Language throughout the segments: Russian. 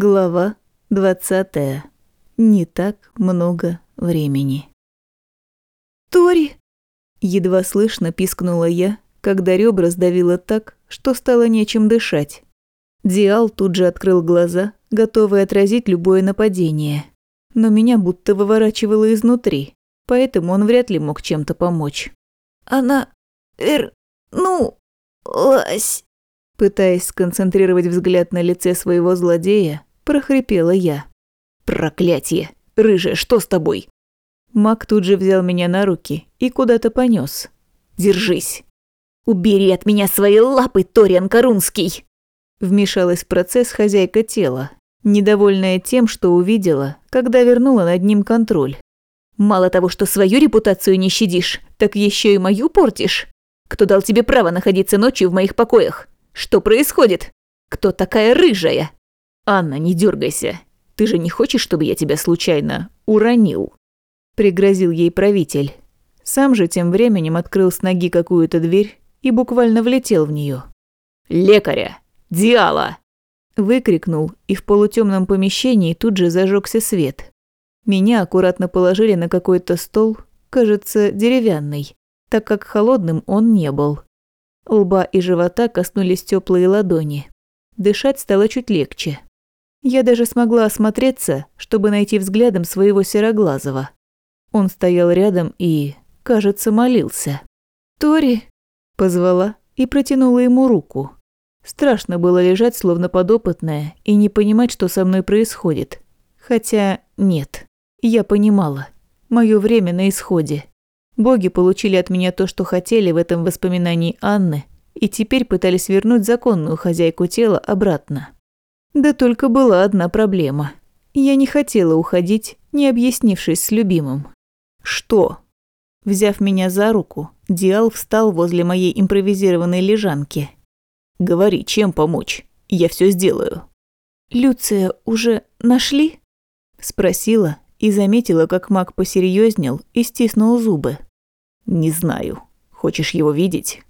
Глава 20. Не так много времени. «Тори!» Едва слышно пискнула я, когда ребра сдавило так, что стало нечем дышать. Диал тут же открыл глаза, готовый отразить любое нападение. Но меня будто выворачивало изнутри, поэтому он вряд ли мог чем-то помочь. «Она... эр... ну... лась...» Пытаясь сконцентрировать взгляд на лице своего злодея, прохрипела я. «Проклятие! Рыжая, что с тобой?» Мак тут же взял меня на руки и куда-то понес. «Держись! Убери от меня свои лапы, Ториан Корунский!» Вмешалась в процесс хозяйка тела, недовольная тем, что увидела, когда вернула над ним контроль. «Мало того, что свою репутацию не щадишь, так еще и мою портишь. Кто дал тебе право находиться ночью в моих покоях? Что происходит? Кто такая рыжая?» «Анна, не дергайся. Ты же не хочешь, чтобы я тебя случайно уронил?» Пригрозил ей правитель. Сам же тем временем открыл с ноги какую-то дверь и буквально влетел в нее. «Лекаря! Диала!» Выкрикнул, и в полутемном помещении тут же зажегся свет. Меня аккуратно положили на какой-то стол, кажется, деревянный, так как холодным он не был. Лба и живота коснулись теплые ладони. Дышать стало чуть легче. Я даже смогла осмотреться, чтобы найти взглядом своего сероглазого. Он стоял рядом и, кажется, молился. «Тори!» – позвала и протянула ему руку. Страшно было лежать, словно подопытная, и не понимать, что со мной происходит. Хотя нет, я понимала. Моё время на исходе. Боги получили от меня то, что хотели в этом воспоминании Анны, и теперь пытались вернуть законную хозяйку тела обратно. Да только была одна проблема. Я не хотела уходить, не объяснившись с любимым. «Что?» Взяв меня за руку, Диал встал возле моей импровизированной лежанки. «Говори, чем помочь? Я все сделаю». «Люция уже нашли?» Спросила и заметила, как маг посерьезнел и стиснул зубы. «Не знаю. Хочешь его видеть?»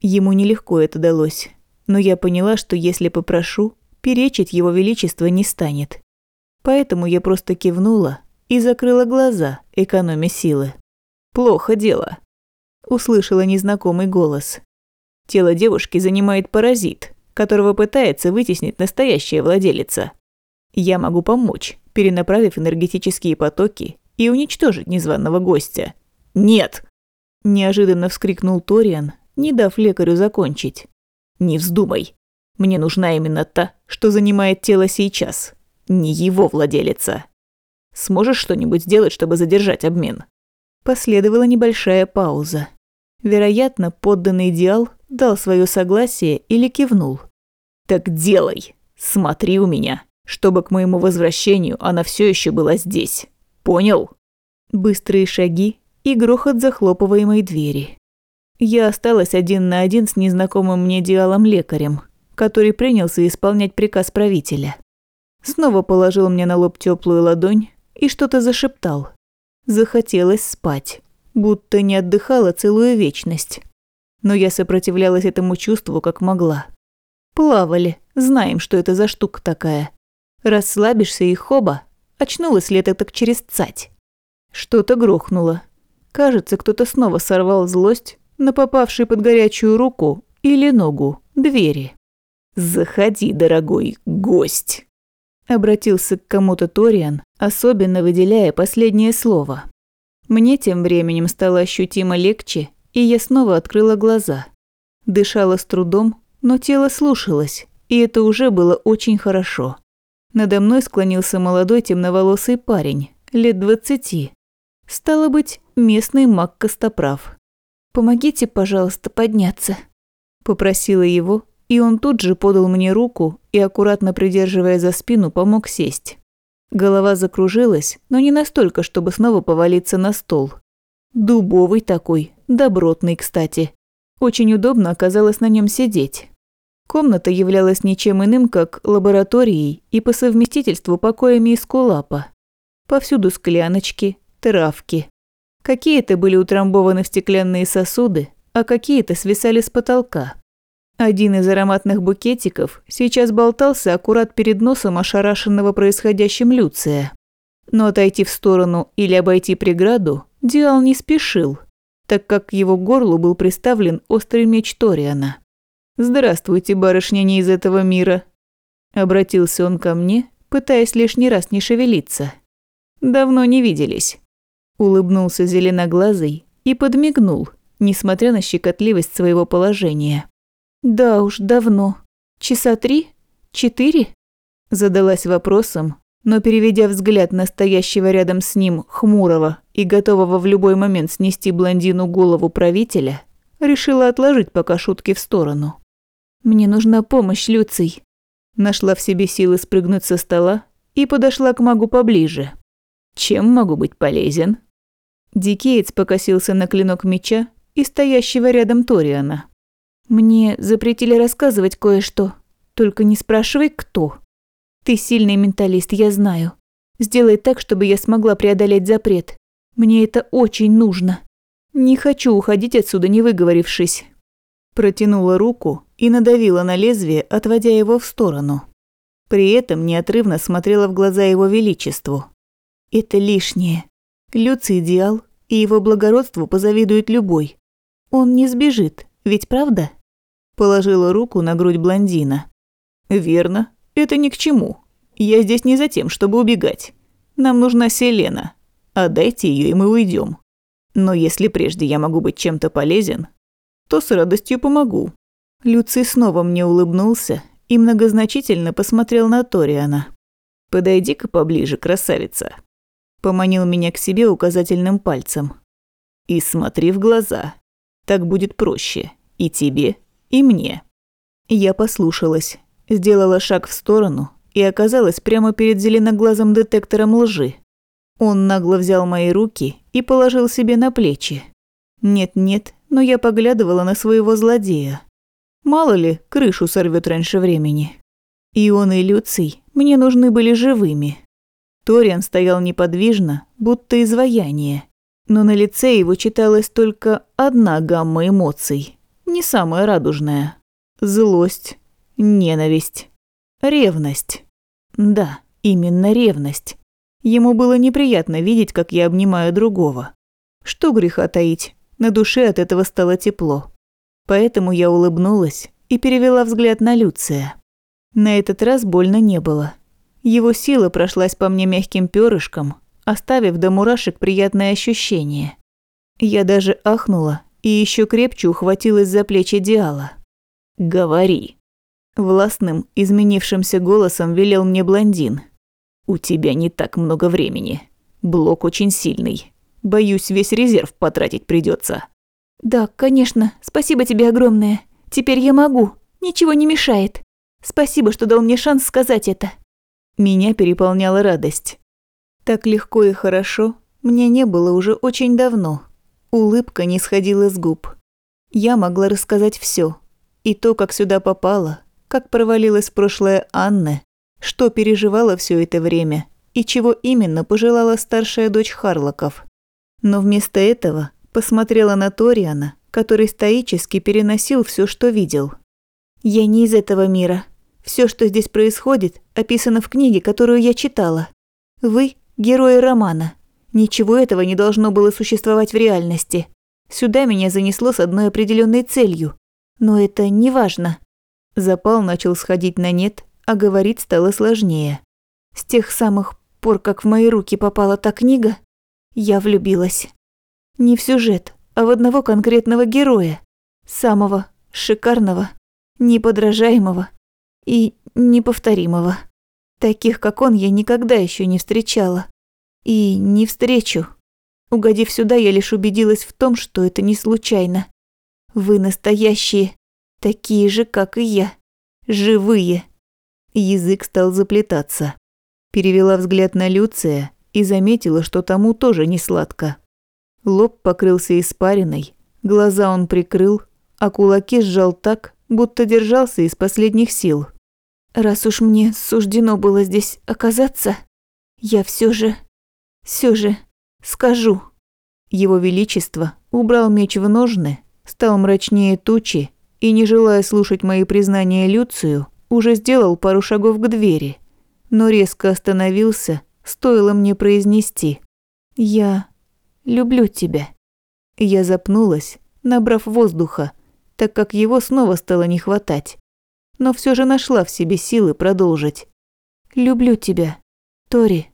Ему нелегко это далось, но я поняла, что если попрошу, перечить его величество не станет. Поэтому я просто кивнула и закрыла глаза, экономя силы. «Плохо дело», – услышала незнакомый голос. Тело девушки занимает паразит, которого пытается вытеснить настоящая владелица. Я могу помочь, перенаправив энергетические потоки и уничтожить незваного гостя. «Нет!» – неожиданно вскрикнул Ториан, не дав лекарю закончить. «Не вздумай. Мне нужна именно та, что занимает тело сейчас, не его владелица. Сможешь что-нибудь сделать, чтобы задержать обмен?» Последовала небольшая пауза. Вероятно, подданный идеал дал свое согласие или кивнул. «Так делай! Смотри у меня, чтобы к моему возвращению она все еще была здесь. Понял?» Быстрые шаги и грохот захлопываемой двери. Я осталась один на один с незнакомым мне диалом-лекарем, который принялся исполнять приказ правителя. Снова положил мне на лоб теплую ладонь и что-то зашептал. Захотелось спать, будто не отдыхала целую вечность. Но я сопротивлялась этому чувству как могла. Плавали, знаем, что это за штука такая. Расслабишься и хоба, очнулась ли это так через цать. Что-то грохнуло. Кажется, кто-то снова сорвал злость на попавший под горячую руку или ногу двери. «Заходи, дорогой гость!» Обратился к кому-то Ториан, особенно выделяя последнее слово. Мне тем временем стало ощутимо легче, и я снова открыла глаза. Дышала с трудом, но тело слушалось, и это уже было очень хорошо. Надо мной склонился молодой темноволосый парень, лет двадцати. Стало быть, местный маг Костоправ. «Помогите, пожалуйста, подняться», – попросила его, и он тут же подал мне руку и, аккуратно придерживая за спину, помог сесть. Голова закружилась, но не настолько, чтобы снова повалиться на стол. Дубовый такой, добротный, кстати. Очень удобно оказалось на нем сидеть. Комната являлась ничем иным, как лабораторией и по совместительству покоями из кулапа. Повсюду скляночки, травки. Какие-то были утрамбованы в стеклянные сосуды, а какие-то свисали с потолка. Один из ароматных букетиков сейчас болтался аккурат перед носом ошарашенного происходящим Люция. Но отойти в сторону или обойти преграду Диал не спешил, так как к его горлу был приставлен острый меч Ториана. «Здравствуйте, барышня не из этого мира», – обратился он ко мне, пытаясь лишний раз не шевелиться. «Давно не виделись». Улыбнулся зеленоглазый и подмигнул, несмотря на щекотливость своего положения. «Да уж, давно. Часа три? Четыре?» Задалась вопросом, но переведя взгляд на стоящего рядом с ним хмурого и готового в любой момент снести блондину голову правителя, решила отложить пока шутки в сторону. «Мне нужна помощь, Люций». Нашла в себе силы спрыгнуть со стола и подошла к магу поближе. «Чем могу быть полезен?» Дикеец покосился на клинок меча и стоящего рядом Ториана. Мне запретили рассказывать кое-что. Только не спрашивай, кто. Ты сильный менталист, я знаю. Сделай так, чтобы я смогла преодолеть запрет. Мне это очень нужно. Не хочу уходить отсюда, не выговорившись. Протянула руку и надавила на лезвие, отводя его в сторону. При этом неотрывно смотрела в глаза его величеству. Это лишнее. Люций идеал, и его благородству позавидует любой. Он не сбежит, ведь правда? Положила руку на грудь блондина. «Верно. Это ни к чему. Я здесь не за тем, чтобы убегать. Нам нужна Селена. Отдайте ее, и мы уйдем. Но если прежде я могу быть чем-то полезен, то с радостью помогу». Люций снова мне улыбнулся и многозначительно посмотрел на Ториана. «Подойди-ка поближе, красавица». Поманил меня к себе указательным пальцем. «И смотри в глаза. Так будет проще. И тебе, и мне. Я послушалась, сделала шаг в сторону и оказалась прямо перед зеленоглазым детектором лжи. Он нагло взял мои руки и положил себе на плечи. Нет-нет, но я поглядывала на своего злодея. Мало ли, крышу сорвет раньше времени. И он, и Люций мне нужны были живыми. Ториан стоял неподвижно, будто изваяние, но на лице его читалась только одна гамма эмоций не самая радужная. Злость, ненависть, ревность. Да, именно ревность. Ему было неприятно видеть, как я обнимаю другого. Что греха таить, на душе от этого стало тепло. Поэтому я улыбнулась и перевела взгляд на Люция. На этот раз больно не было. Его сила прошлась по мне мягким перышком, оставив до мурашек приятное ощущение. Я даже ахнула и еще крепче ухватилась за плечи Диала. «Говори». Властным, изменившимся голосом велел мне блондин. «У тебя не так много времени. Блок очень сильный. Боюсь, весь резерв потратить придется. «Да, конечно. Спасибо тебе огромное. Теперь я могу. Ничего не мешает. Спасибо, что дал мне шанс сказать это». Меня переполняла радость. Так легко и хорошо мне не было уже очень давно. Улыбка не сходила с губ. Я могла рассказать все, И то, как сюда попала, как провалилась в прошлое Анна, что переживала все это время и чего именно пожелала старшая дочь Харлоков. Но вместо этого посмотрела на Ториана, который стоически переносил все, что видел. «Я не из этого мира. Все, что здесь происходит, описано в книге, которую я читала. Вы – герои романа. Ничего этого не должно было существовать в реальности. Сюда меня занесло с одной определенной целью. Но это не важно. Запал начал сходить на нет, а говорить стало сложнее. С тех самых пор, как в мои руки попала та книга, я влюбилась. Не в сюжет, а в одного конкретного героя. Самого шикарного, неподражаемого и неповторимого. Таких, как он, я никогда еще не встречала. И не встречу. Угодив сюда, я лишь убедилась в том, что это не случайно. Вы настоящие, такие же, как и я. Живые. Язык стал заплетаться. Перевела взгляд на Люция и заметила, что тому тоже не сладко. Лоб покрылся испариной, глаза он прикрыл, а кулаки сжал так, будто держался из последних сил. Раз уж мне суждено было здесь оказаться, я все же все же, скажу. Его Величество убрал меч в ножны, стал мрачнее тучи и, не желая слушать мои признания Люцию, уже сделал пару шагов к двери, но резко остановился, стоило мне произнести «Я люблю тебя». Я запнулась, набрав воздуха, так как его снова стало не хватать, но все же нашла в себе силы продолжить. «Люблю тебя, Тори».